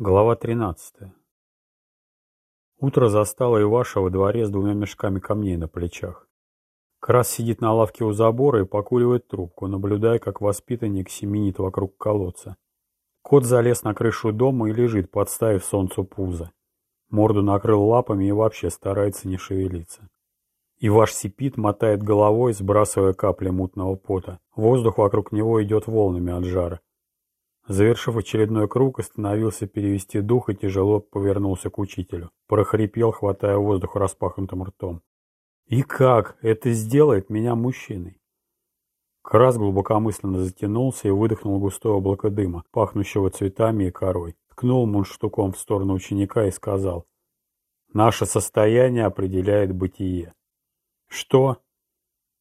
Глава 13. Утро застало Иваша во дворе с двумя мешками камней на плечах. Крас сидит на лавке у забора и покуривает трубку, наблюдая, как воспитанник семенит вокруг колодца. Кот залез на крышу дома и лежит, подставив солнцу пузо. Морду накрыл лапами и вообще старается не шевелиться. Иваш сипит, мотает головой, сбрасывая капли мутного пота. Воздух вокруг него идет волнами от жара. Завершив очередной круг, остановился перевести дух и тяжело повернулся к учителю. Прохрипел, хватая воздух распахнутым ртом. «И как? Это сделает меня мужчиной!» Крас глубокомысленно затянулся и выдохнул густое облако дыма, пахнущего цветами и корой. Ткнул мундштуком в сторону ученика и сказал. «Наше состояние определяет бытие». «Что?»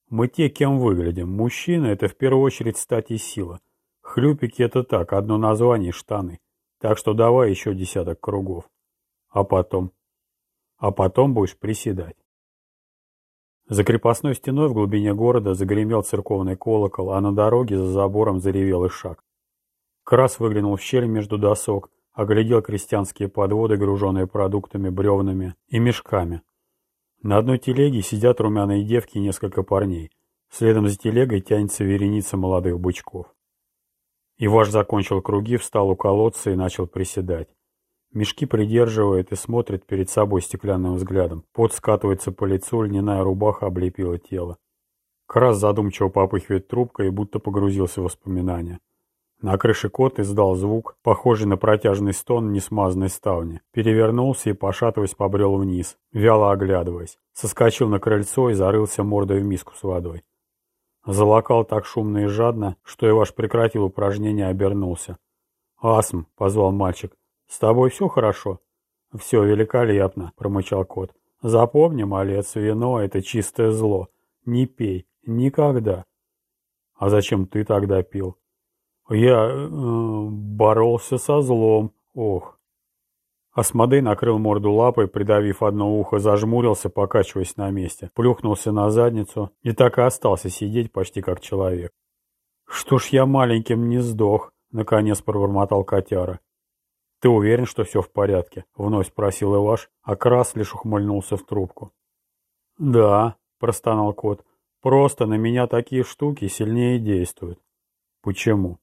«Мы те, кем выглядим. Мужчина — это в первую очередь стать и сила. Хлюпики это так, одно название штаны. Так что давай еще десяток кругов. А потом? А потом будешь приседать. За крепостной стеной в глубине города загремел церковный колокол, а на дороге за забором заревел ишак. Крас выглянул в щель между досок, оглядел крестьянские подводы, груженные продуктами, бревнами и мешками. На одной телеге сидят румяные девки и несколько парней. Следом за телегой тянется вереница молодых бычков. Иваш закончил круги, встал у колодца и начал приседать. Мешки придерживает и смотрит перед собой стеклянным взглядом. Пот скатывается по лицу, льняная рубаха облепила тело. Крас задумчиво попыхивает трубкой и будто погрузился в воспоминания. На крыше кот издал звук, похожий на протяжный стон несмазанной ставни. Перевернулся и, пошатываясь, побрел вниз, вяло оглядываясь. Соскочил на крыльцо и зарылся мордой в миску с водой. Залокал так шумно и жадно, что Иваш прекратил упражнение и обернулся. «Асм», — позвал мальчик, — «с тобой все хорошо?» «Все великолепно», — промычал кот. «Запомни, малец, вино — это чистое зло. Не пей. Никогда». «А зачем ты тогда пил?» «Я э, боролся со злом. Ох». Асмодей накрыл морду лапой, придавив одно ухо, зажмурился, покачиваясь на месте, плюхнулся на задницу и так и остался сидеть почти как человек. «Что ж я маленьким не сдох?» — наконец пробормотал котяра. «Ты уверен, что все в порядке?» — вновь спросил Иваш, а Крас лишь ухмыльнулся в трубку. «Да», — простонал кот, — «просто на меня такие штуки сильнее действуют». «Почему?»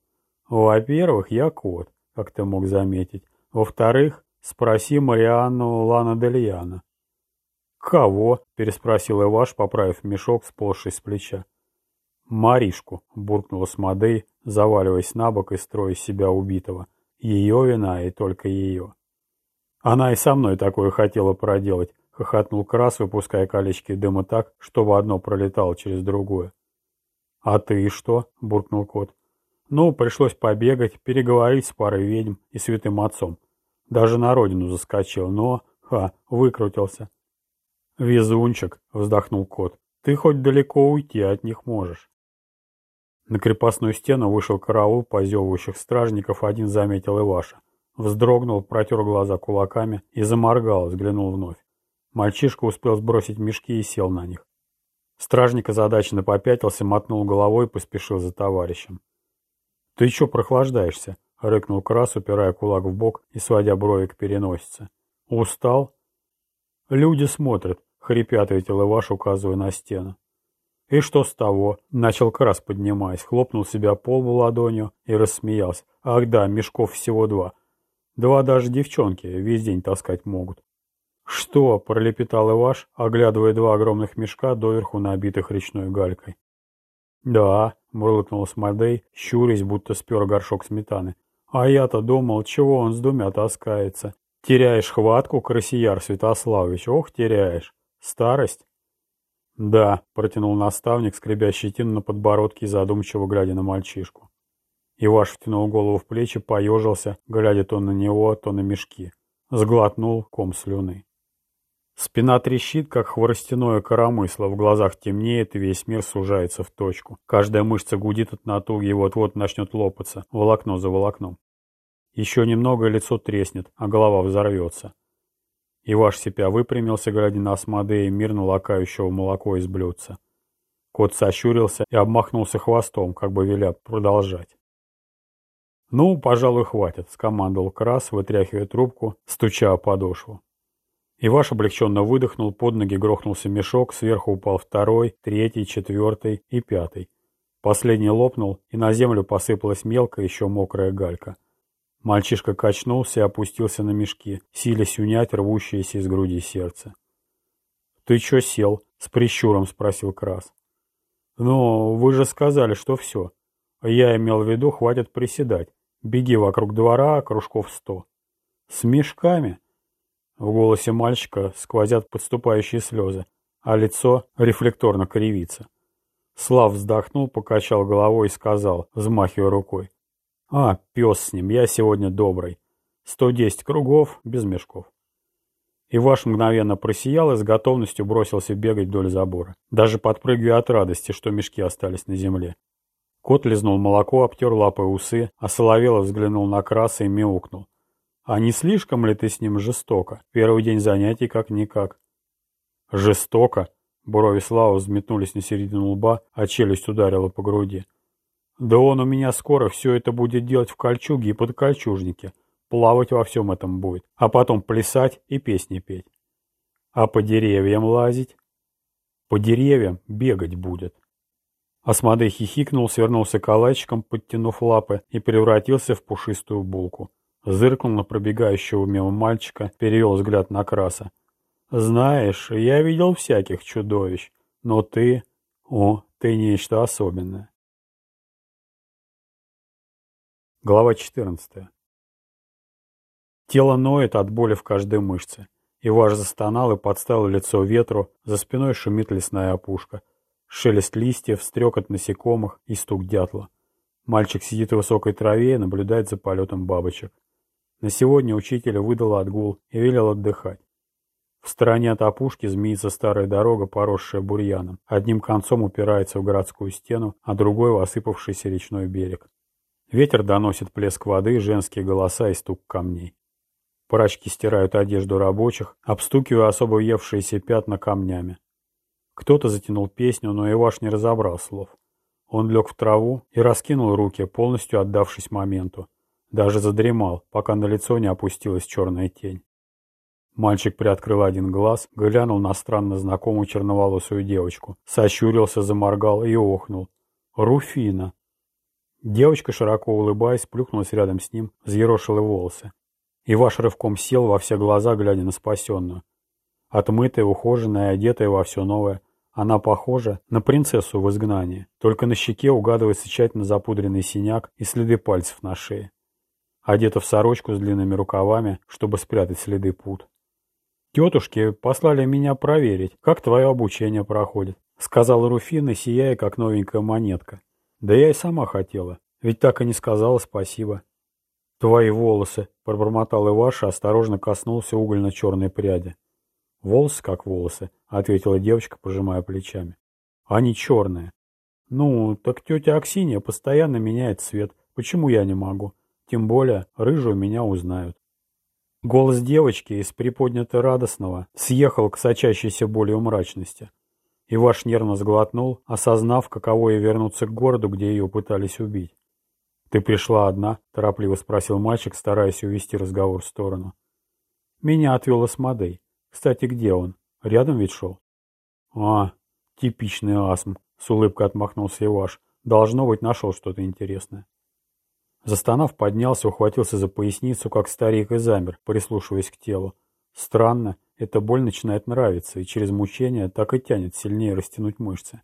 «Во-первых, я кот, как ты мог заметить. Во-вторых, Спроси Марианну Лана «Кого?» — переспросил Иваш, поправив мешок, сползший с плеча. «Маришку», — буркнула Смодей, заваливаясь на бок и строя себя убитого. «Ее вина и только ее». «Она и со мной такое хотела проделать», — хохотнул Крас, выпуская колечки дыма так, чтобы одно пролетало через другое. «А ты что?» — буркнул кот. «Ну, пришлось побегать, переговорить с парой ведьм и святым отцом. Даже на родину заскочил, но, ха, выкрутился. «Везунчик», — вздохнул кот, — «ты хоть далеко уйти от них можешь». На крепостную стену вышел караул позевывающих стражников, один заметил Иваша. Вздрогнул, протер глаза кулаками и заморгал, взглянул вновь. Мальчишка успел сбросить мешки и сел на них. Стражник озадаченно попятился, мотнул головой и поспешил за товарищем. «Ты чё прохлаждаешься?» — рыкнул Крас, упирая кулак в бок и сводя брови к переносице. «Устал?» «Люди смотрят», — хрипя ответил Иваш, указывая на стену. «И что с того?» — начал Крас, поднимаясь, хлопнул себя по лбу ладонью и рассмеялся. «Ах да, мешков всего два. Два даже девчонки весь день таскать могут». «Что?» — пролепетал Иваш, оглядывая два огромных мешка, доверху набитых речной галькой. «Да», — мурлыкнул Смодей, щурясь, будто спер горшок сметаны. А я-то думал, чего он с двумя таскается. Теряешь хватку, красияр Святославович, ох, теряешь. Старость? Да, протянул наставник, скребя щетину на подбородке и задумчиво глядя на мальчишку. Иваш втянул голову в плечи, поежился, глядя то на него, то на мешки. Сглотнул ком слюны. Спина трещит, как хворостяное коромысло, в глазах темнеет, и весь мир сужается в точку. Каждая мышца гудит от натуги и вот-вот начнет лопаться, волокно за волокном. Еще немного, лицо треснет, а голова взорвется. Иваш себя выпрямился, глядя на Асмодея, мирно лакающего молоко из блюдца. Кот сощурился и обмахнулся хвостом, как бы веля продолжать. «Ну, пожалуй, хватит», — скомандовал Крас, вытряхивая трубку, стуча о подошву. Иваш облегченно выдохнул, под ноги грохнулся мешок, сверху упал второй, третий, четвертый и пятый. Последний лопнул, и на землю посыпалась мелкая, еще мокрая галька. Мальчишка качнулся и опустился на мешки, силясь унять рвущееся из груди сердце. «Ты чё сел?» — с прищуром спросил Крас. «Ну, вы же сказали, что все. Я имел в виду, хватит приседать. Беги вокруг двора, кружков сто». «С мешками?» В голосе мальчика сквозят подступающие слезы, а лицо рефлекторно кривится. Слав вздохнул, покачал головой и сказал, взмахивая рукой. «А, пес с ним, я сегодня добрый. Сто десять кругов, без мешков». Иваш мгновенно просиял и с готовностью бросился бегать вдоль забора, даже подпрыгивая от радости, что мешки остались на земле. Кот лизнул молоко, обтер лапой усы, а Соловелов взглянул на краса и мяукнул. А не слишком ли ты с ним жестоко? Первый день занятий как-никак. Жестоко? Брови Славы взметнулись на середину лба, а челюсть ударила по груди. Да он у меня скоро все это будет делать в кольчуге и под кольчужнике. Плавать во всем этом будет. А потом плясать и песни петь. А по деревьям лазить? По деревьям бегать будет. Асмодей хихикнул, свернулся калачиком, подтянув лапы, и превратился в пушистую булку. Зыркнул на пробегающего мимо мальчика, перевел взгляд на краса. «Знаешь, я видел всяких чудовищ, но ты... О, ты нечто особенное». Глава 14. Тело ноет от боли в каждой мышце. Иваш застонал и подставил лицо ветру, за спиной шумит лесная опушка. Шелест листьев, стрекот насекомых и стук дятла. Мальчик сидит в высокой траве и наблюдает за полетом бабочек. На сегодня учителя выдала отгул и велел отдыхать. В стороне от опушки змеится старая дорога, поросшая бурьяном. Одним концом упирается в городскую стену, а другой в осыпавшийся речной берег. Ветер доносит плеск воды, женские голоса и стук камней. Прачки стирают одежду рабочих, обстукивая особо въевшиеся пятна камнями. Кто-то затянул песню, но Иваш не разобрал слов. Он лег в траву и раскинул руки, полностью отдавшись моменту. Даже задремал, пока на лицо не опустилась черная тень. Мальчик приоткрыл один глаз, глянул на странно знакомую черноволосую девочку, сощурился, заморгал и охнул. «Руфина!» Девочка, широко улыбаясь, плюхнулась рядом с ним, взъерошила волосы. Иваш рывком сел во все глаза, глядя на спасенную. Отмытая, ухоженная, одетая во все новое, она похожа на принцессу в изгнании, только на щеке угадывается тщательно запудренный синяк и следы пальцев на шее одета в сорочку с длинными рукавами, чтобы спрятать следы пут. «Тетушки послали меня проверить, как твое обучение проходит», — сказала Руфина, сияя, как новенькая монетка. «Да я и сама хотела, ведь так и не сказала спасибо». «Твои волосы», — пробормотал Иваша, осторожно коснулся угольно-черной пряди. «Волосы как волосы», — ответила девочка, пожимая плечами. «Они черные». «Ну, так тетя Аксинья постоянно меняет цвет. Почему я не могу?» Тем более, рыжую меня узнают. Голос девочки из приподнятой радостного съехал к сочащейся болью мрачности. Иваш нервно сглотнул, осознав, каково ей вернуться к городу, где ее пытались убить. «Ты пришла одна?» – торопливо спросил мальчик, стараясь увести разговор в сторону. «Меня отвел Асмодей. Кстати, где он? Рядом ведь шел?» «А, типичный астм», – с улыбкой отмахнулся Иваш. «Должно быть, нашел что-то интересное». Застонав, поднялся, ухватился за поясницу, как старик, и замер, прислушиваясь к телу. Странно, эта боль начинает нравиться, и через мучение так и тянет сильнее растянуть мышцы.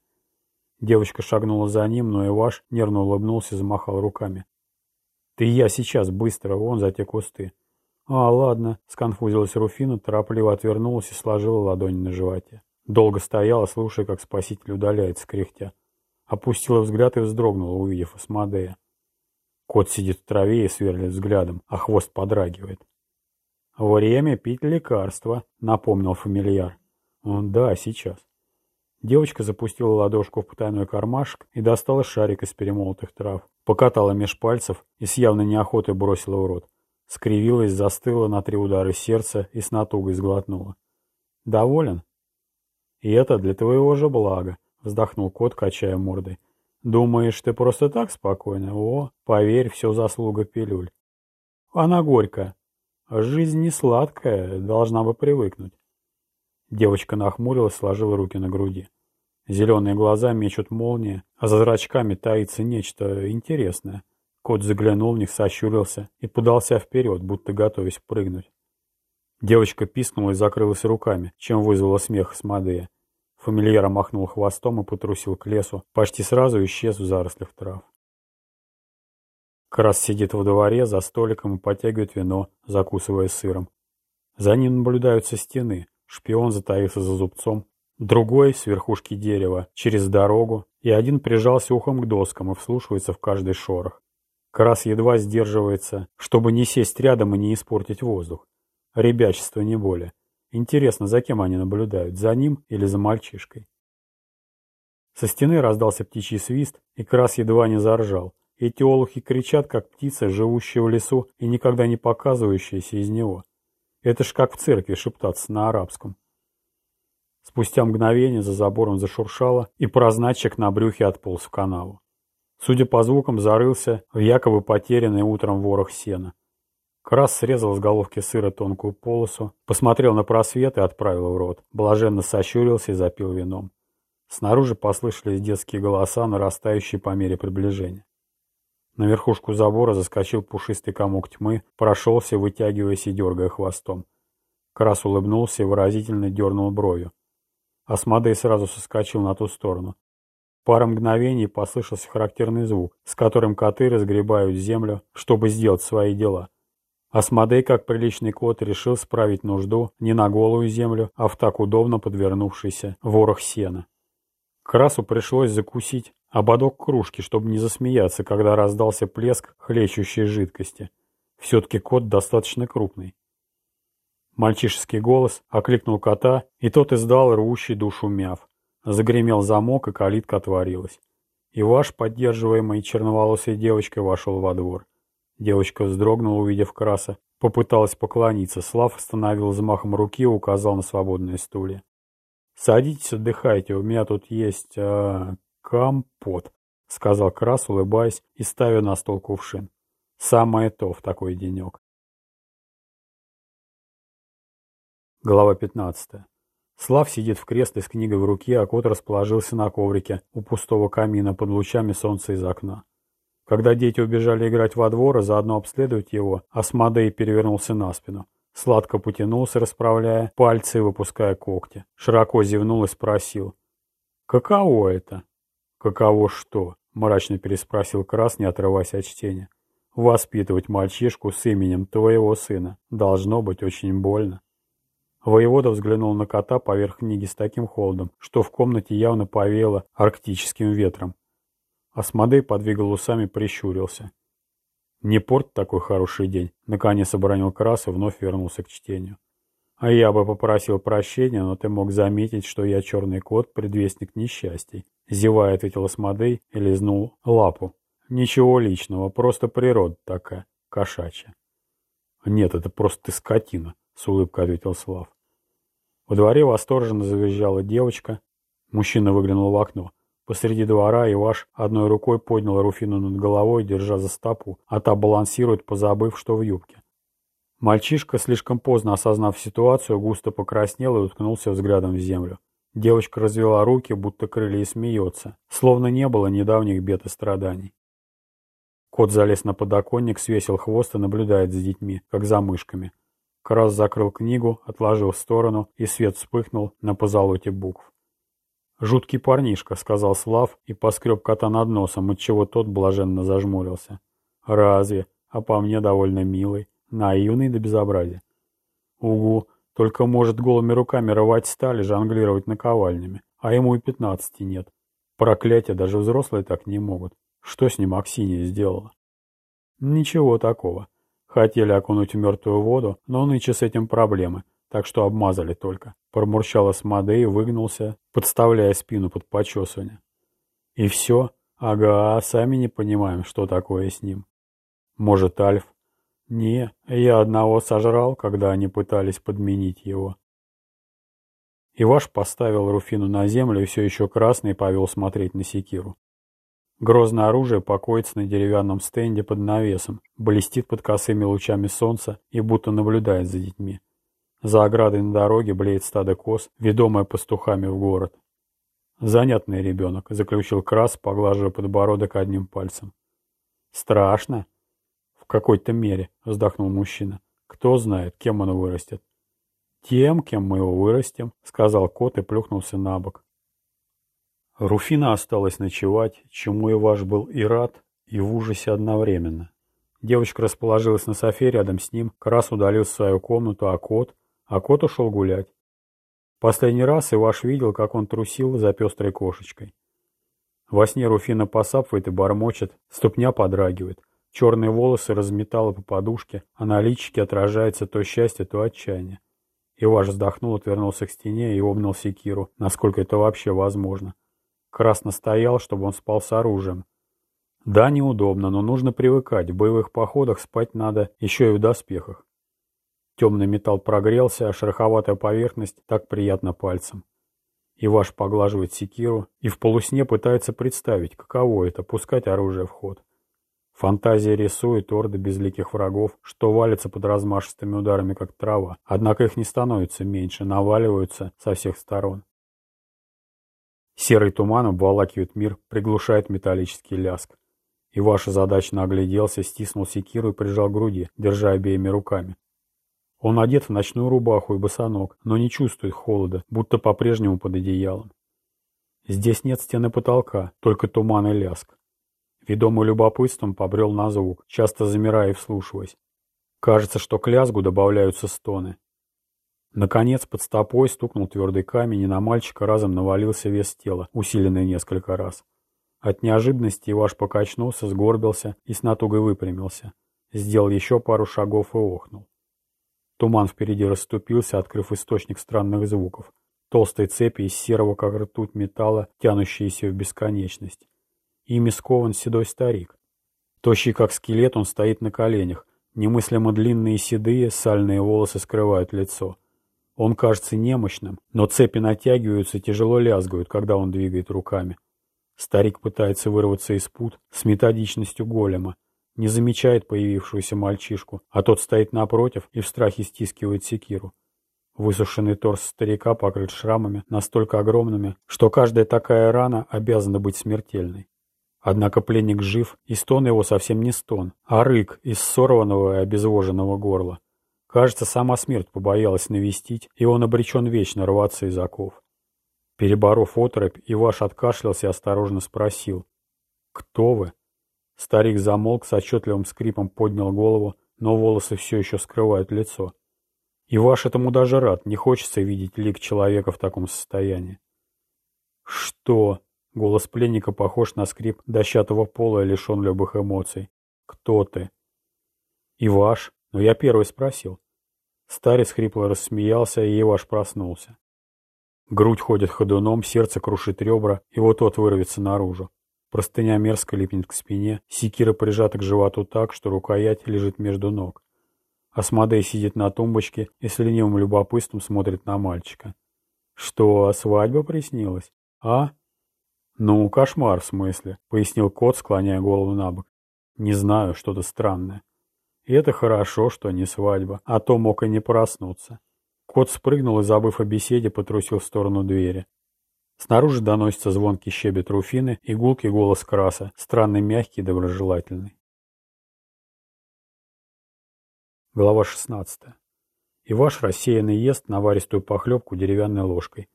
Девочка шагнула за ним, но Иваш нервно улыбнулся и замахал руками. «Ты я сейчас, быстро, вон за те кусты». «А, ладно», — сконфузилась Руфина, торопливо отвернулась и сложила ладони на животе. Долго стояла, слушая, как спаситель удаляется, кряхтя. Опустила взгляд и вздрогнула, увидев Асмодея. Кот сидит в траве и сверлит взглядом, а хвост подрагивает. «Время пить лекарства», — напомнил фамильяр. «Да, сейчас». Девочка запустила ладошку в потайной кармашек и достала шарик из перемолотых трав. Покатала меж пальцев и с явной неохотой бросила в рот. Скривилась, застыла на три удара сердца и с натугой сглотнула. «Доволен?» «И это для твоего же блага», — вздохнул кот, качая мордой. Думаешь, ты просто так спокойно? О, поверь, все заслуга пилюль. Она горькая. Жизнь не сладкая, должна бы привыкнуть. Девочка нахмурилась, сложила руки на груди. Зеленые глаза мечут молнии, а за зрачками таится нечто интересное. Кот заглянул в них, сощурился и подался вперед, будто готовясь прыгнуть. Девочка пискнула и закрылась руками, чем вызвала смех Смодея. Фамильяра махнул хвостом и потрусил к лесу, почти сразу исчез в зарослях трав. Крас сидит во дворе за столиком и потягивает вино, закусывая сыром. За ним наблюдают со стены. Шпион затаился за зубцом, другой с верхушки дерева, через дорогу, и один прижался ухом к доскам и вслушивается в каждый шорох. Крас едва сдерживается, чтобы не сесть рядом и не испортить воздух. Ребячество не более. Интересно, за кем они наблюдают, за ним или за мальчишкой? Со стены раздался птичий свист, и Крас едва не заржал. Эти олухи кричат, как птицы, живущие в лесу и никогда не показывающиеся из него. Это ж как в церкви шептаться на арабском. Спустя мгновение за забором зашуршало, и прозначик на брюхе отполз в канаву. Судя по звукам, зарылся в якобы потерянный утром ворох сена. Крас срезал с головки сыра тонкую полосу, посмотрел на просвет и отправил в рот. Блаженно сощурился и запил вином. Снаружи послышались детские голоса, нарастающие по мере приближения. На верхушку забора заскочил пушистый комок тьмы, прошелся, вытягиваясь и дергая хвостом. Крас улыбнулся и выразительно дернул бровью. Асмодей сразу соскочил на ту сторону. Пара мгновений послышался характерный звук, с которым коты разгребают землю, чтобы сделать свои дела. Асмодей, как приличный кот, решил справить нужду не на голую землю, а в так удобно подвернувшийся ворох сена. Красу пришлось закусить ободок кружки, чтобы не засмеяться, когда раздался плеск хлещущей жидкости. Все-таки кот достаточно крупный. Мальчишеский голос окликнул кота, и тот издал рвущий душу мяв. Загремел замок, и калитка отворилась. Иваш, поддерживаемый черноволосой девочкой, вошел во двор. Девочка вздрогнула, увидев краса. Попыталась поклониться. Слав остановил взмахом руки и указал на свободные стулья. «Садитесь, отдыхайте, у меня тут есть э, компот», — сказал Крас, улыбаясь и ставя на стол кувшин. «Самое то в такой денек». Глава 15. Слав сидит в кресле с книгой в руке, а кот расположился на коврике у пустого камина под лучами солнца из окна. Когда дети убежали играть во двор и заодно обследовать его, Асмодей перевернулся на спину. Сладко потянулся, расправляя пальцы и выпуская когти. Широко зевнул и спросил. «Каково это?» «Каково что?» — мрачно переспросил Крас, не отрываясь от чтения. «Воспитывать мальчишку с именем твоего сына должно быть очень больно». Воевода взглянул на кота поверх книги с таким холодом, что в комнате явно повеяло арктическим ветром. Асмодей подвигал усами, прищурился. «Не порт такой хороший день», — наконец оборонил Крас и вновь вернулся к чтению. «А я бы попросил прощения, но ты мог заметить, что я черный кот, предвестник несчастий», — зевая ответил Асмодей и лизнул лапу. «Ничего личного, просто природа такая, кошачья». «Нет, это просто ты скотина», — с улыбкой ответил Слав. Во дворе восторженно завизжала девочка. Мужчина выглянул в окно. Посреди двора Иваш одной рукой поднял Руфину над головой, держа за стопу, а та балансирует, позабыв, что в юбке. Мальчишка, слишком поздно осознав ситуацию, густо покраснел и уткнулся взглядом в землю. Девочка развела руки, будто крылья и смеется, словно не было недавних бед и страданий. Кот залез на подоконник, свесил хвост и наблюдает за детьми, как за мышками. Крас закрыл книгу, отложил в сторону, и свет вспыхнул на позолоте букв. «Жуткий парнишка», — сказал Слав и поскреб кота над носом, отчего тот блаженно зажмурился. «Разве? А по мне довольно милый, наивный до безобразия». «Угу, только может голыми руками рвать стали, жонглировать наковальнями, а ему и пятнадцати нет. Проклятие, даже взрослые так не могут. Что с ним Аксинья сделала?» «Ничего такого. Хотели окунуть в мертвую воду, но нынче с этим проблемы так что обмазали только. Промурчал Асмодей и выгнулся, подставляя спину под почесывание. И все? Ага, сами не понимаем, что такое с ним. Может, Альф? Не, я одного сожрал, когда они пытались подменить его. Иваш поставил Руфину на землю и все еще красный повел смотреть на секиру. Грозное оружие покоится на деревянном стенде под навесом, блестит под косыми лучами солнца и будто наблюдает за детьми. За оградой на дороге блеет стадо коз, ведомое пастухами в город. «Занятный ребенок», — заключил Крас, поглаживая подбородок одним пальцем. «Страшно?» «В какой-то мере», — вздохнул мужчина. «Кто знает, кем он вырастет». «Тем, кем мы его вырастим», — сказал кот и плюхнулся на бок. Руфина осталась ночевать, чему Иваш был и рад, и в ужасе одновременно. Девочка расположилась на софе рядом с ним, Крас удалил в свою комнату, а кот, а кот ушел гулять. Последний раз Иваш видел, как он трусил за пестрой кошечкой. Во сне Руфина посапывает и бормочет, ступня подрагивает. Черные волосы разметала по подушке, а на личике отражается то счастье, то отчаяние. Иваш вздохнул, отвернулся к стене и обнял секиру, насколько это вообще возможно. Красно стоял, чтобы он спал с оружием. Да, неудобно, но нужно привыкать. В боевых походах спать надо еще и в доспехах. Темный металл прогрелся, а шероховатая поверхность так приятно пальцем. Иваш поглаживает секиру и в полусне пытается представить, каково это — пускать оружие в ход. Фантазия рисует орды безликих врагов, что валятся под размашистыми ударами, как трава, однако их не становится меньше, наваливаются со всех сторон. Серый туман обволакивает мир, приглушает металлический ляск. Иваш озадаченно огляделся, стиснул секиру и прижал к груди, держа обеими руками. Он одет в ночную рубаху и босоног, но не чувствует холода, будто по-прежнему под одеялом. Здесь нет стены потолка, только туман и ляск. Ведомый любопытством побрел на звук, часто замирая и вслушиваясь. Кажется, что к лязгу добавляются стоны. Наконец, под стопой стукнул твердый камень, и на мальчика разом навалился вес тела, усиленный несколько раз. От неожиданности Иваш покачнулся, сгорбился и с натугой выпрямился. Сделал еще пару шагов и охнул. Туман впереди расступился, открыв источник странных звуков. Толстые цепи из серого, как ртуть металла, тянущиеся в бесконечность. Ими скован седой старик. Тощий, как скелет, он стоит на коленях. Немыслимо длинные седые, сальные волосы скрывают лицо. Он кажется немощным, но цепи натягиваются тяжело лязгают, когда он двигает руками. Старик пытается вырваться из пут с методичностью голема, не замечает появившегося мальчишку, а тот стоит напротив и в страхе стискивает секиру. Высушенный торс старика покрыт шрамами, настолько огромными, что каждая такая рана обязана быть смертельной. Однако пленник жив, и стон его совсем не стон, а рык из сорванного и обезвоженного горла. Кажется, сама смерть побоялась навестить, и он обречен вечно рваться из оков. Переборов оторопь, Иваш откашлялся и осторожно спросил. «Кто вы?» Старик замолк, с отчетливым скрипом поднял голову, но волосы все еще скрывают лицо. И ваш этому даже рад, не хочется видеть лик человека в таком состоянии. «Что?» — голос пленника похож на скрип дощатого пола и лишен любых эмоций. «Кто ты?» «Иваш?» Но я первый спросил. Старец хрипло рассмеялся, и Иваш проснулся. Грудь ходит ходуном, сердце крушит ребра, и вот-вот вырвется наружу. Простыня мерзко липнет к спине, секира прижата к животу так, что рукоять лежит между ног. Асмодей сидит на тумбочке и с ленивым любопытством смотрит на мальчика. «Что, свадьба приснилась? А?» «Ну, кошмар в смысле», — пояснил кот, склоняя голову на бок. «Не знаю, что-то странное». И это хорошо, что не свадьба, а то мог и не проснуться. Кот спрыгнул и, забыв о беседе, потрусил в сторону двери. Снаружи доносится звонкий щебет Руфины и гулкий голос Краса, странный, мягкий и доброжелательный. Глава 16. Иваш рассеянный ест наваристую похлебку деревянной ложкой.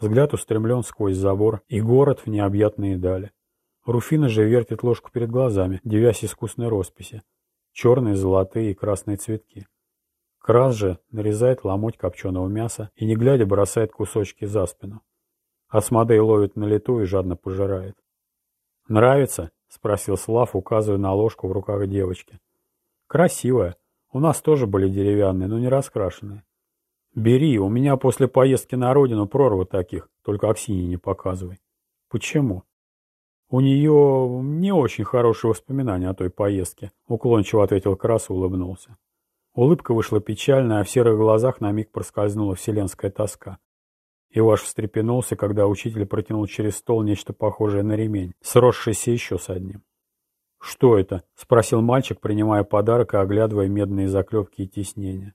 Взгляд устремлен сквозь забор и город в необъятные дали. Руфина же вертит ложку перед глазами, девясь искусной росписи. Черные, золотые и красные цветки. Крас же нарезает ломоть копченого мяса и, не глядя, бросает кусочки за спину. Асмодей ловит на лету и жадно пожирает. «Нравится?» — спросил Слав, указывая на ложку в руках девочки. «Красивая. У нас тоже были деревянные, но не раскрашенные. Бери, у меня после поездки на родину прорва таких, только Аксине не показывай». «Почему?» «У нее не очень хорошие воспоминания о той поездке», — уклончиво ответил Крас и улыбнулся. Улыбка вышла печальная, а в серых глазах на миг проскользнула вселенская тоска. Иваш встрепенулся, когда учитель протянул через стол нечто похожее на ремень, сросшийся еще с одним. «Что это?» — спросил мальчик, принимая подарок и оглядывая медные заклепки и тиснения.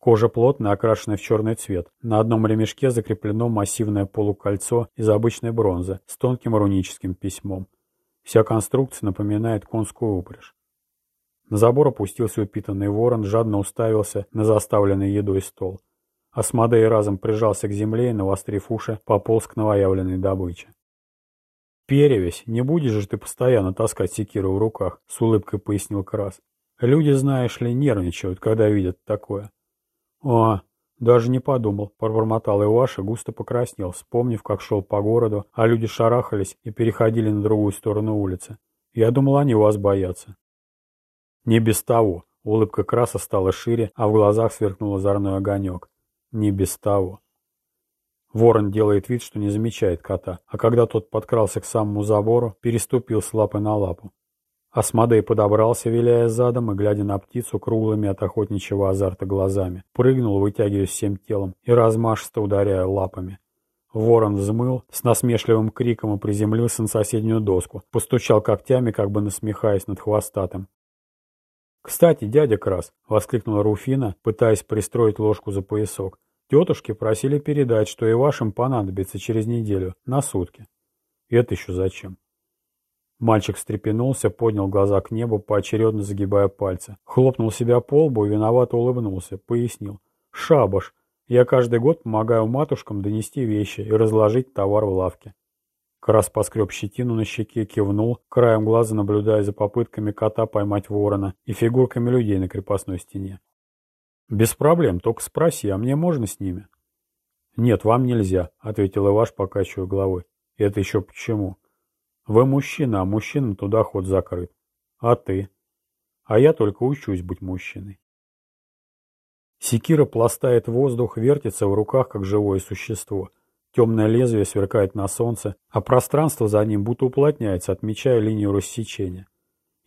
Кожа плотная, окрашенная в черный цвет. На одном ремешке закреплено массивное полукольцо из обычной бронзы с тонким руническим письмом. Вся конструкция напоминает конскую упряжь. На забор опустился упитанный ворон, жадно уставился на заставленный едой стол. Асмодей разом прижался к земле и, навострив уши, пополз к новоявленной добыче. «Перевесь, не будешь же ты постоянно таскать секиру в руках», — с улыбкой пояснил Крас. «Люди, знаешь ли, нервничают, когда видят такое». «О, даже не подумал», — пробормотал Иваша, густо покраснел, вспомнив, как шел по городу, а люди шарахались и переходили на другую сторону улицы. «Я думал, они вас боятся». «Не без того». Улыбка Краса стала шире, а в глазах сверкнул озорной огонек. «Не без того». Ворон делает вид, что не замечает кота, а когда тот подкрался к самому забору, переступил с лапы на лапу. Асмодей подобрался, виляя задом и, глядя на птицу круглыми от охотничьего азарта глазами, прыгнул, вытягиваясь всем телом и размашисто ударяя лапами. Ворон взмыл, с насмешливым криком и приземлился на соседнюю доску, постучал когтями, как бы насмехаясь над хвостатым. «Кстати, дядя Крас!» — воскликнула Руфина, пытаясь пристроить ложку за поясок. Тетушки просили передать, что и вашим понадобится через неделю, на сутки. Это еще зачем? Мальчик встрепенулся, поднял глаза к небу, поочередно загибая пальцы. Хлопнул себя по лбу и виновато улыбнулся, пояснил. «Шабаш! Я каждый год помогаю матушкам донести вещи и разложить товар в лавке». Крас поскреб щетину на щеке, кивнул, краем глаза наблюдая за попытками кота поймать ворона и фигурками людей на крепостной стене. «Без проблем, только спроси, а мне можно с ними?» «Нет, вам нельзя», — ответил Иваш, покачивая головой. «Это еще почему?» «Вы мужчина, а мужчина туда ход закрыт. А ты?» «А я только учусь быть мужчиной». Секира пластает воздух, вертится в руках, как живое существо. Темное лезвие сверкает на солнце, а пространство за ним будто уплотняется, отмечая линию рассечения.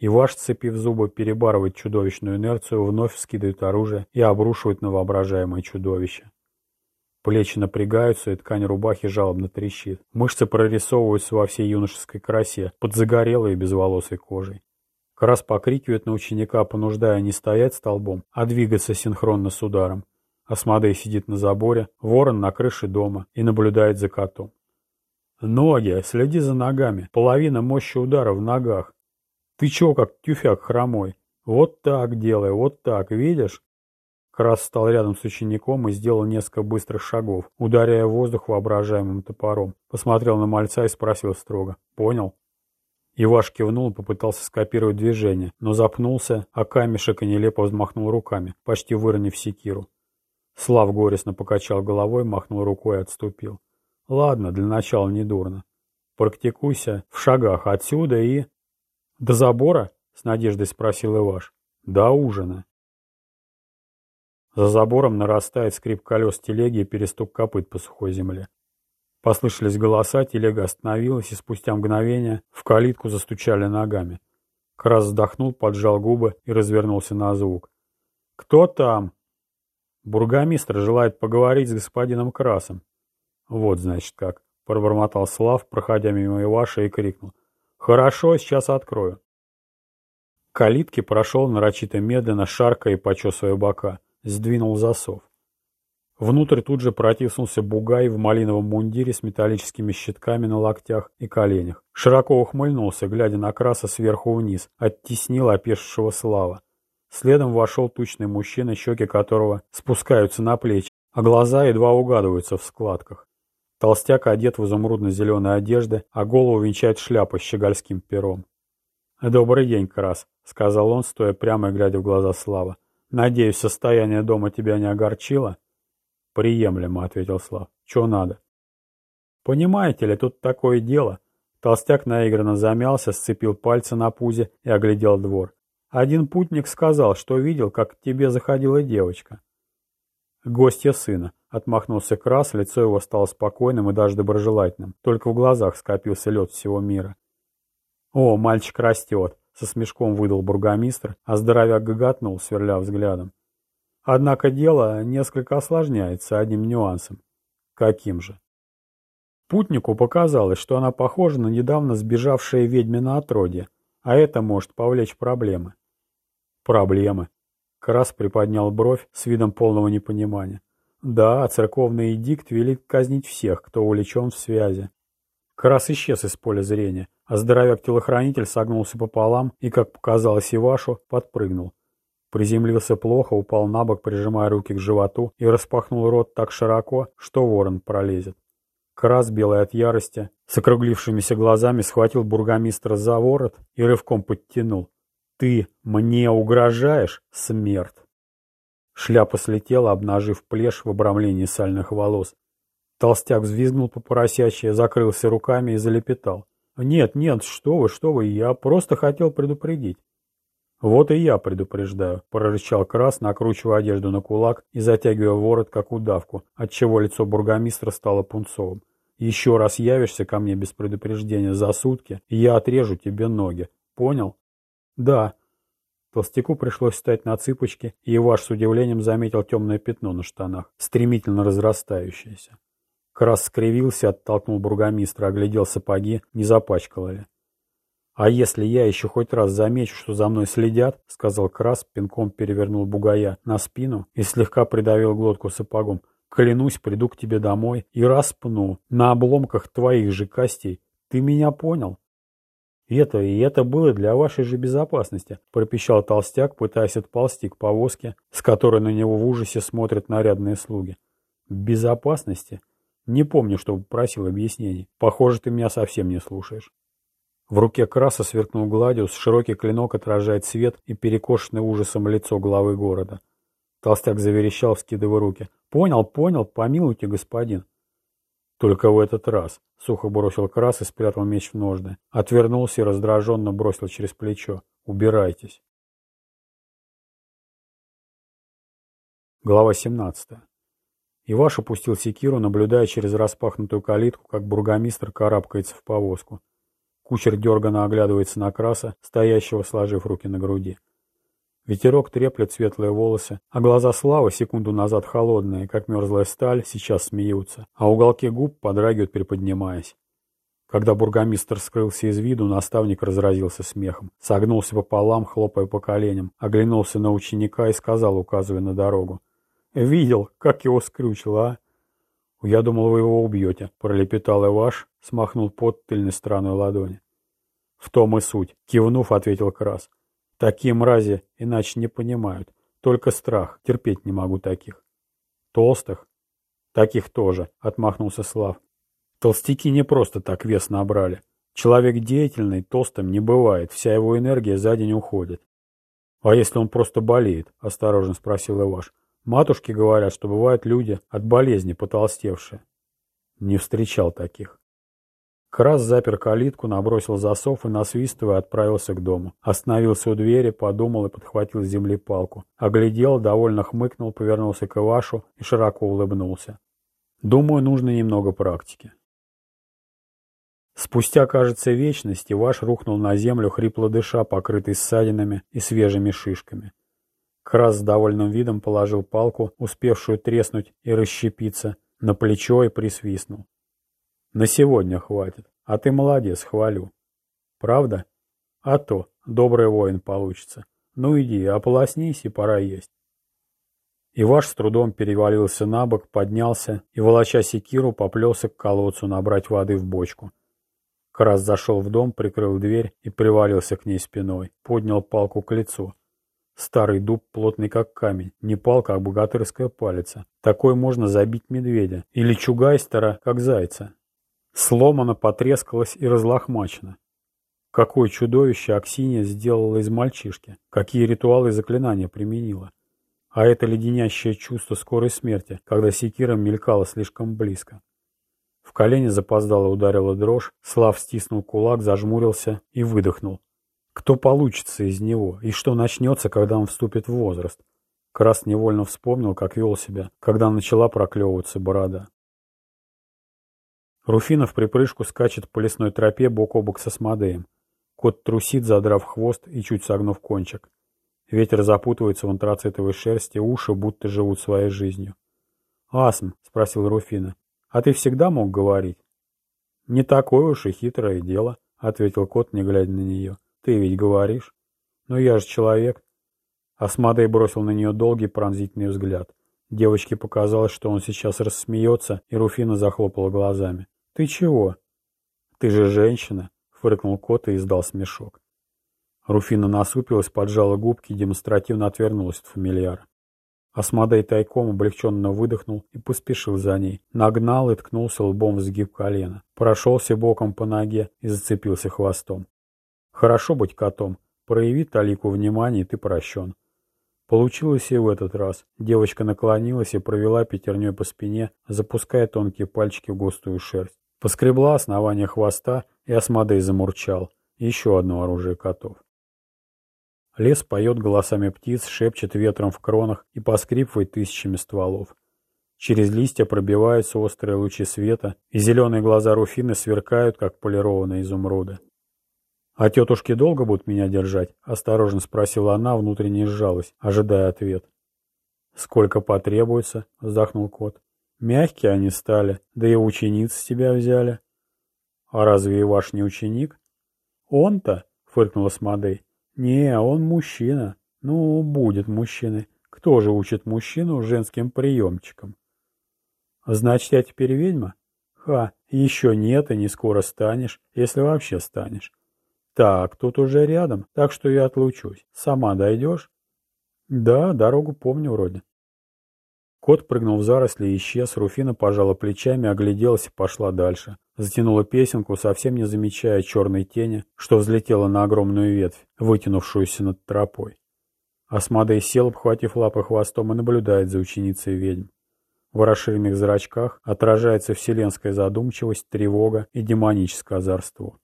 Ваш, сцепив зубы, перебарывает чудовищную инерцию, вновь скидывает оружие и обрушивает на воображаемое чудовище. Плечи напрягаются, и ткань рубахи жалобно трещит. Мышцы прорисовываются во всей юношеской красе, под загорелой и безволосой кожей. Крас покрикивает на ученика, понуждая не стоять столбом, а двигаться синхронно с ударом. Асмодей сидит на заборе, ворон на крыше дома и наблюдает за котом. «Ноги! Следи за ногами! Половина мощи удара в ногах! Ты чё, как тюфяк хромой? Вот так делай, вот так, видишь? Крас стал рядом с учеником и сделал несколько быстрых шагов, ударяя воздух воображаемым топором. Посмотрел на мальца и спросил строго. «Понял?» Иваш кивнул и попытался скопировать движение, но запнулся, а камешек и нелепо взмахнул руками, почти выронив секиру. Слав горестно покачал головой, махнул рукой и отступил. «Ладно, для начала не дурно. Практикуйся в шагах отсюда и...» «До забора?» — с надеждой спросил Иваш. «До ужина». За забором нарастает скрип колес телеги и перестук копыт по сухой земле. Послышались голоса, телега остановилась, и спустя мгновение в калитку застучали ногами. Крас вздохнул, поджал губы и развернулся на звук. «Кто там?» «Бургомистр желает поговорить с господином Красом». «Вот, значит, как», — пробормотал Слав, проходя мимо Иваша, и крикнул. «Хорошо, сейчас открою». К калитке прошел нарочито медленно, шаркая и почесывая бока. Сдвинул засов. Внутрь тут же протиснулся бугай в малиновом мундире с металлическими щитками на локтях и коленях. Широко ухмыльнулся, глядя на краса сверху вниз, оттеснил опешившего слава. Следом вошел тучный мужчина, щеки которого спускаются на плечи, а глаза едва угадываются в складках. Толстяк одет в изумрудно-зеленой одежды, а голову венчает шляпа с щегольским пером. «Добрый день, Крас», — сказал он, стоя прямо и глядя в глаза Слава. «Надеюсь, состояние дома тебя не огорчило?» «Приемлемо», — ответил Слав. «Чего надо?» «Понимаете ли, тут такое дело». Толстяк наигранно замялся, сцепил пальцы на пузе и оглядел двор. Один путник сказал, что видел, как к тебе заходила девочка. «Гостья сына», — отмахнулся Крас, лицо его стало спокойным и даже доброжелательным, только в глазах скопился лед всего мира. «О, мальчик растет», — со смешком выдал бургомистр, а здоровяк гоготнул, сверля взглядом. Однако дело несколько осложняется одним нюансом. Каким же? Путнику показалось, что она похожа на недавно сбежавшее ведьмино отродье, а это может повлечь проблемы. Проблемы. Крас приподнял бровь с видом полного непонимания. Да, церковный эдикт велит казнить всех, кто увлечен в связи. Крас исчез из поля зрения, а здоровяк-телохранитель согнулся пополам и, как показалось Ивашу, подпрыгнул. Приземлился плохо, упал на бок, прижимая руки к животу, и распахнул рот так широко, что ворон пролезет. Крас, белый от ярости, с округлившимися глазами схватил бургомистра за ворот и рывком подтянул. «Ты мне угрожаешь, смерть?» Шляпа слетела, обнажив плешь в обрамлении сальных волос. Толстяк взвизгнул по поросячье, закрылся руками и залепетал. «Нет, нет, что вы, что вы, я просто хотел предупредить». «Вот и я предупреждаю», — прорычал Крас, накручивая одежду на кулак и затягивая ворот, как удавку, отчего лицо бургомистра стало пунцовым. «Еще раз явишься ко мне без предупреждения за сутки, и я отрежу тебе ноги. Понял?» «Да». Толстяку пришлось встать на цыпочки, и Иваш с удивлением заметил темное пятно на штанах, стремительно разрастающееся. Крас скривился, оттолкнул бургомистра, оглядел сапоги, не запачкало ли. «А если я еще хоть раз замечу, что за мной следят», — сказал Крас, пинком перевернул бугая на спину и слегка придавил глотку сапогом, «клянусь, приду к тебе домой и распну на обломках твоих же костей. Ты меня понял?» «Это и это было для вашей же безопасности», — пропищал толстяк, пытаясь отползти к повозке, с которой на него в ужасе смотрят нарядные слуги. «Безопасности? Не помню, чтобы просил объяснений. Похоже, ты меня совсем не слушаешь». В руке краса сверкнул гладиус, широкий клинок отражает свет и перекошенное ужасом лицо главы города. Толстяк заверещал, вскидывая руки. «Понял, понял, помилуйте, господин». Только в этот раз. Сухо бросил крас и спрятал меч в ножны. Отвернулся и раздраженно бросил через плечо. «Убирайтесь». Глава 17. Иваш опустил секиру, наблюдая через распахнутую калитку, как бургомистр карабкается в повозку. Кучер дерганно оглядывается на краса, стоящего, сложив руки на груди. Ветерок треплет светлые волосы, а глаза Славы, секунду назад холодные, как мерзлая сталь, сейчас смеются, а уголки губ подрагивают, приподнимаясь. Когда бургомистр скрылся из виду, наставник разразился смехом, согнулся пополам, хлопая по коленям, оглянулся на ученика и сказал, указывая на дорогу. «Видел, как его скрючило, а? «Я думал, вы его убьете», — пролепетал Иваш, смахнул под тыльной стороной ладони. «В том и суть», — кивнув, ответил Крас. «Такие мрази иначе не понимают. Только страх. Терпеть не могу таких». «Толстых?» «Таких тоже», — отмахнулся Слав. «Толстяки не просто так вес набрали. Человек деятельный толстым не бывает, вся его энергия за день уходит». «А если он просто болеет?» — осторожно спросил Иваш. Матушки говорят, что бывают люди от болезни потолстевшие. Не встречал таких. Крас запер калитку, набросил засов и, насвистывая, отправился к дому. Остановился у двери, подумал и подхватил с земли палку. Оглядел, довольно хмыкнул, повернулся к Ивашу и широко улыбнулся. Думаю, нужно немного практики. Спустя, кажется, вечность, Иваш рухнул на землю, хрипло дыша, покрытый ссадинами и свежими шишками. Крас с довольным видом положил палку, успевшую треснуть и расщепиться, на плечо и присвистнул. «На сегодня хватит, а ты молодец, хвалю». «Правда?» «А то, добрый воин получится. Ну иди, ополоснись и пора есть». Иваш с трудом перевалился на бок, поднялся и, волоча секиру, поплелся к колодцу набрать воды в бочку. Крас зашел в дом, прикрыл дверь и привалился к ней спиной, поднял палку к лицу. Старый дуб плотный как камень, не палка, а богатырская палица. Такой можно забить медведя. Или чугайстера, как зайца. Сломано, потрескалось и разлохмачено. Какое чудовище Аксинья сделала из мальчишки. Какие ритуалы и заклинания применила. А это леденящее чувство скорой смерти, когда секира мелькала слишком близко. В колени запоздало ударила дрожь, Слав стиснул кулак, зажмурился и выдохнул. Кто получится из него, и что начнется, когда он вступит в возраст? Крас невольно вспомнил, как вел себя, когда начала проклевываться борода. Руфина в припрыжку скачет по лесной тропе бок о бок со Смодеем. Кот трусит, задрав хвост и чуть согнув кончик. Ветер запутывается в антрацитовой шерсти, уши будто живут своей жизнью. «Асм», — спросил Руфина, — А ты всегда мог говорить? Не такое уж и хитрое дело, ответил кот, не глядя на нее. Ты ведь говоришь. Но я же человек. Асмадей бросил на нее долгий пронзительный взгляд. Девочке показалось, что он сейчас рассмеется, и Руфина захлопала глазами. «Ты чего?» «Ты же женщина!» — фыркнул кот и издал смешок. Руфина насупилась, поджала губки и демонстративно отвернулась от фамильяра. Асмодей тайком облегченно выдохнул и поспешил за ней. Нагнал и ткнулся лбом в сгиб колена. Прошелся боком по ноге и зацепился хвостом. Хорошо быть котом. Прояви талику внимания, и ты прощен. Получилось и в этот раз. Девочка наклонилась и провела пятерней по спине, запуская тонкие пальчики в густую шерсть. Поскребла основание хвоста, и Асмодей замурчал. Еще одно оружие котов. Лес поет голосами птиц, шепчет ветром в кронах и поскрипывает тысячами стволов. Через листья пробиваются острые лучи света, и зеленые глаза Руфины сверкают, как полированные изумруды. «А тетушки долго будут меня держать?» — осторожно спросила она, внутренне сжалась, ожидая ответ. «Сколько потребуется?» — вздохнул кот. «Мягкие они стали, да и учениц с тебя взяли». «А разве и ваш не ученик?» «Он-то?» — фыркнула Смодей. «Не, он мужчина. Ну, будет мужчиной. Кто же учит мужчину женским приемчикам?» «Значит, я теперь ведьма?» «Ха, еще нет и не скоро станешь, если вообще станешь. Так, тут уже рядом, так что я отлучусь. Сама дойдешь?» «Да, дорогу помню вроде». Кот прыгнул в заросли и исчез, Руфина пожала плечами, огляделась и пошла дальше. Затянула песенку, совсем не замечая черной тени, что взлетела на огромную ветвь, вытянувшуюся над тропой. Асмадей сел, обхватив лапы хвостом, и наблюдает за ученицей ведьм. В расширенных зрачках отражается вселенская задумчивость, тревога и демоническое озорство.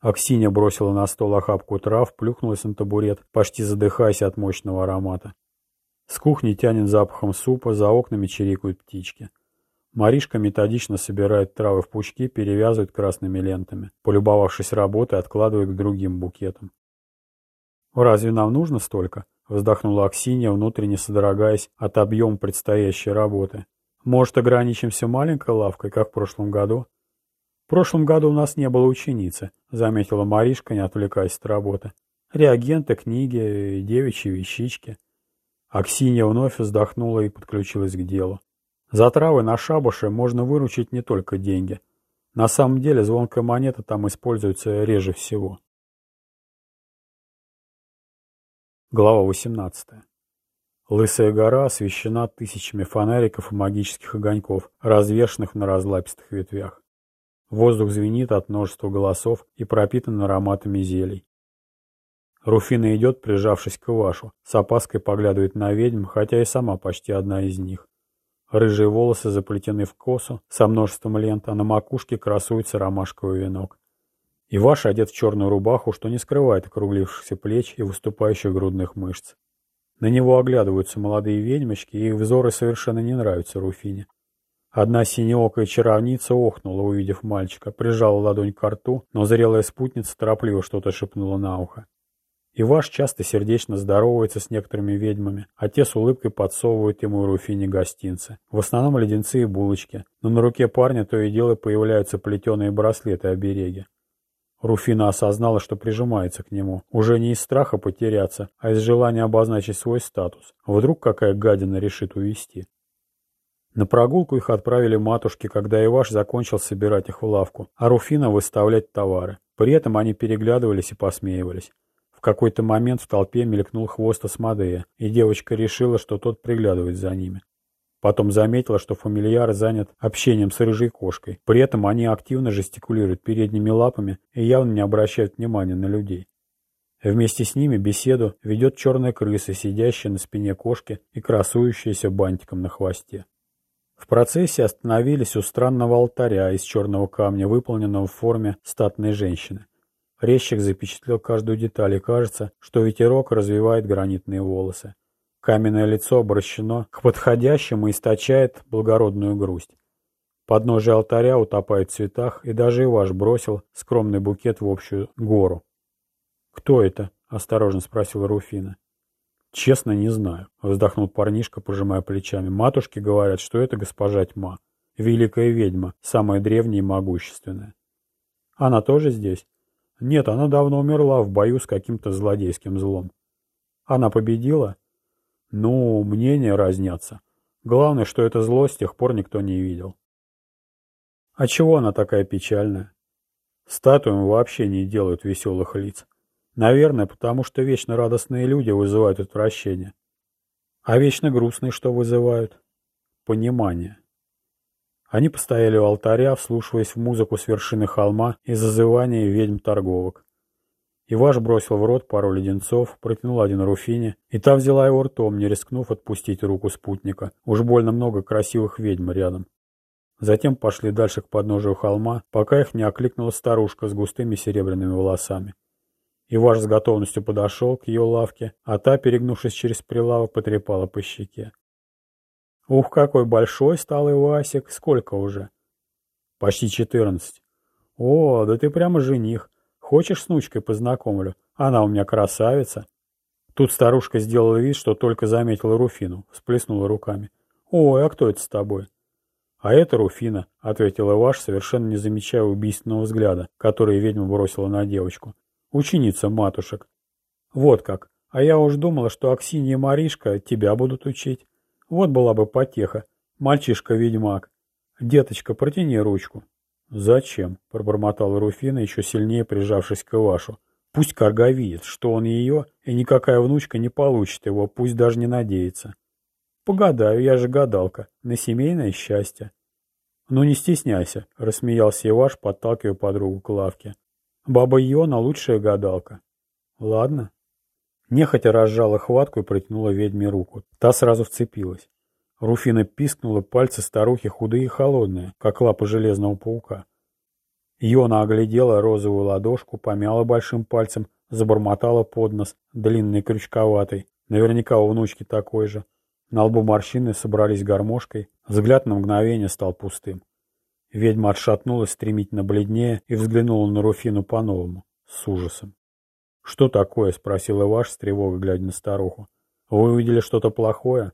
Аксинья бросила на стол охапку трав, плюхнулась на табурет, почти задыхаясь от мощного аромата. С кухни тянет запахом супа, за окнами чирикают птички. Маришка методично собирает травы в пучки, перевязывает красными лентами. Полюбовавшись работой, откладывает к другим букетам. «Разве нам нужно столько?» — вздохнула Аксинья, внутренне содрогаясь от объема предстоящей работы. «Может, ограничимся маленькой лавкой, как в прошлом году?» «В прошлом году у нас не было ученицы», — заметила Маришка, не отвлекаясь от работы. «Реагенты, книги, девичьи вещички». Аксинья вновь вздохнула и подключилась к делу. За травы на шабуше можно выручить не только деньги. На самом деле звонкая монета там используется реже всего. Глава 18. Лысая гора освещена тысячами фонариков и магических огоньков, развешанных на разлапистых ветвях. Воздух звенит от множества голосов и пропитан ароматами зелий. Руфина идет, прижавшись к Вашу, с опаской поглядывает на ведьм, хотя и сама почти одна из них. Рыжие волосы заплетены в косу со множеством лент, а на макушке красуется ромашковый венок. Иваш одет в черную рубаху, что не скрывает округлившихся плеч и выступающих грудных мышц. На него оглядываются молодые ведьмочки, и их взоры совершенно не нравятся Руфине. Одна синеокая чаровница охнула, увидев мальчика, прижала ладонь к рту, но зрелая спутница торопливо что-то шепнула на ухо. Иваш часто сердечно здоровается с некоторыми ведьмами, а те с улыбкой подсовывают ему Руфине гостинцы. В основном леденцы и булочки, но на руке парня то и дело появляются плетеные браслеты и обереги. Руфина осознала, что прижимается к нему, уже не из страха потеряться, а из желания обозначить свой статус. Вдруг какая гадина решит увести. На прогулку их отправили матушки, когда Иваш закончил собирать их в лавку, а Руфина выставлять товары. При этом они переглядывались и посмеивались. В какой-то момент в толпе мелькнул хвост Асмодея, и девочка решила, что тот приглядывает за ними. Потом заметила, что фамильяр занят общением с рыжей кошкой. При этом они активно жестикулируют передними лапами и явно не обращают внимания на людей. Вместе с ними беседу ведет черная крыса, сидящая на спине кошки и красующаяся бантиком на хвосте. В процессе остановились у странного алтаря из черного камня, выполненного в форме статной женщины. Резчик запечатлел каждую деталь, и кажется, что ветерок развивает гранитные волосы. Каменное лицо обращено к подходящему и источает благородную грусть. Подножие алтаря утопает в цветах, и даже Иваш бросил скромный букет в общую гору. «Кто это?» — осторожно спросила Руфина. Честно, не знаю, вздохнул парнишка, пожимая плечами. Матушки говорят, что это госпожа тьма. Великая ведьма, самая древняя и могущественная. Она тоже здесь? Нет, она давно умерла в бою с каким-то злодейским злом. Она победила? Ну, мнения разнятся. Главное, что это зло с тех пор никто не видел. А чего она такая печальная? Статуям вообще не делают веселых лиц. Наверное, потому что вечно радостные люди вызывают отвращение. А вечно грустные что вызывают? Понимание. Они постояли у алтаря, вслушиваясь в музыку с вершины холма и зазывание ведьм-торговок. Иваш бросил в рот пару леденцов, протянул один Руфине, и та взяла его ртом, не рискнув отпустить руку спутника. Уж больно много красивых ведьм рядом. Затем пошли дальше к подножию холма, пока их не окликнула старушка с густыми серебряными волосами. Иваш с готовностью подошел к ее лавке, а та, перегнувшись через прилавок, потрепала по щеке. Ух, какой большой стал Ивасик, сколько уже? Почти четырнадцать. О, да ты прямо жених. Хочешь с внучкой познакомлю? Она у меня красавица. Тут старушка сделала вид, что только заметила Руфину, всплеснула руками. «Ой, а кто это с тобой?» «А это Руфина», — ответила Иваш, совершенно не замечая убийственного взгляда, который ведьма бросила на девочку. «Ученица матушек». «Вот как. А я уж думала, что Аксинья и Маришка тебя будут учить. Вот была бы потеха. Мальчишка-ведьмак. Деточка, протяни ручку». «Зачем?» — пробормотала Руфина, еще сильнее прижавшись к Ивашу. «Пусть Карга видит, что он ее, и никакая внучка не получит его, пусть даже не надеется». «Погадаю, я же гадалка, на семейное счастье». «Ну не стесняйся», — рассмеялся Иваш, подталкивая подругу к лавке. «Баба Йона лучшая гадалка». «Ладно». Нехотя разжала хватку и протянула ведьме руку. Та сразу вцепилась. Руфина пискнула, пальцы старухи худые и холодные, как лапы железного паука. Йона оглядела розовую ладошку, помяла большим пальцем, забормотала под нос, длинный крючковатый. Наверняка у внучки такой же. На лбу морщины собрались гармошкой, взгляд на мгновение стал пустым. Ведьма отшатнулась стремительно бледнее и взглянула на Руфину по-новому, с ужасом. «Что такое?» — спросил Иваш с тревогой, глядя на старуху. «Вы увидели что-то плохое?»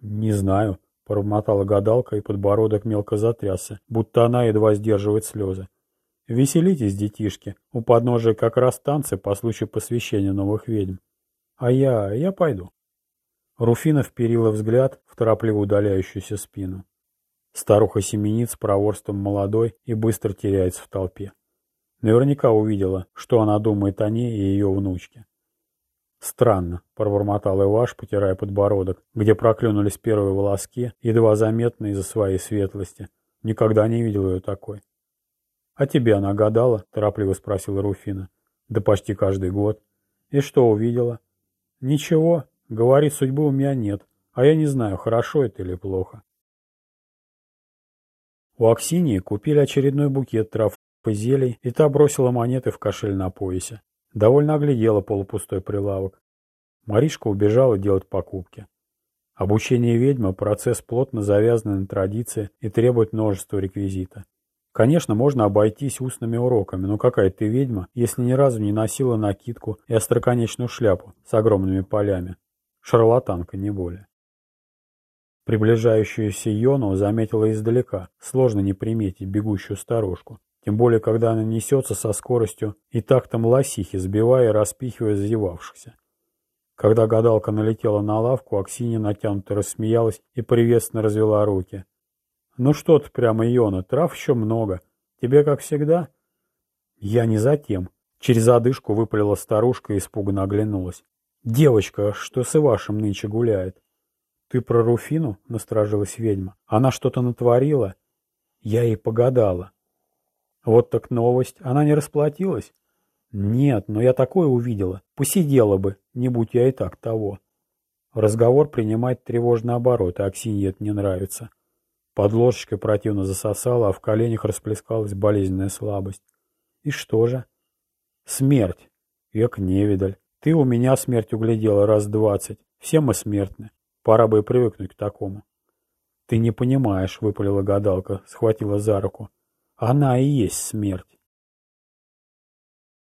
«Не знаю», — промотала гадалка, и подбородок мелко затрясся, будто она едва сдерживает слезы. «Веселитесь, детишки, у подножия как раз танцы по случаю посвящения новых ведьм. А я... я пойду». Руфина вперила взгляд в торопливо удаляющуюся спину. Старуха семенит с проворством молодой и быстро теряется в толпе. Наверняка увидела, что она думает о ней и ее внучке. «Странно», — пробормотал Иваш, потирая подбородок, где проклюнулись первые волоски, едва заметные из-за своей светлости. Никогда не видел ее такой. «А тебе она гадала?» — торопливо спросила Руфина. «Да почти каждый год». «И что увидела?» «Ничего. Говорит, судьбы у меня нет. А я не знаю, хорошо это или плохо». У Аксинии купили очередной букет трав и зелий, и та бросила монеты в кошель на поясе. Довольно оглядела полупустой прилавок. Маришка убежала делать покупки. Обучение ведьмы – процесс плотно завязанный на традиции и требует множества реквизита. Конечно, можно обойтись устными уроками, но какая ты ведьма, если ни разу не носила накидку и остроконечную шляпу с огромными полями? Шарлатанка, не более. Приближающуюся Йону заметила издалека, сложно не приметить бегущую старушку. Тем более, когда она несется со скоростью и тактом лосихи, сбивая и распихивая зазевавшихся. Когда гадалка налетела на лавку, Аксинья натянуто рассмеялась и приветственно развела руки. «Ну что ты прямо, Йона, трав еще много. Тебе как всегда?» «Я не затем». Через одышку выпалила старушка и испуганно оглянулась. «Девочка, что с Ивашем нынче гуляет?» «Ты про Руфину?» — насторожилась ведьма. «Она что-то натворила?» «Я ей погадала. Вот так новость. Она не расплатилась? Нет, но я такое увидела. Посидела бы, не будь я и так того. Разговор принимает тревожный оборот, и Аксинье это не нравится. Под ложечкой противно засосала, а в коленях расплескалась болезненная слабость. И что же? Смерть. Век невидаль. Ты у меня смерть углядела раз двадцать. Все мы смертны. Пора бы и привыкнуть к такому. Ты не понимаешь, выпалила гадалка, схватила за руку. Она и есть смерть.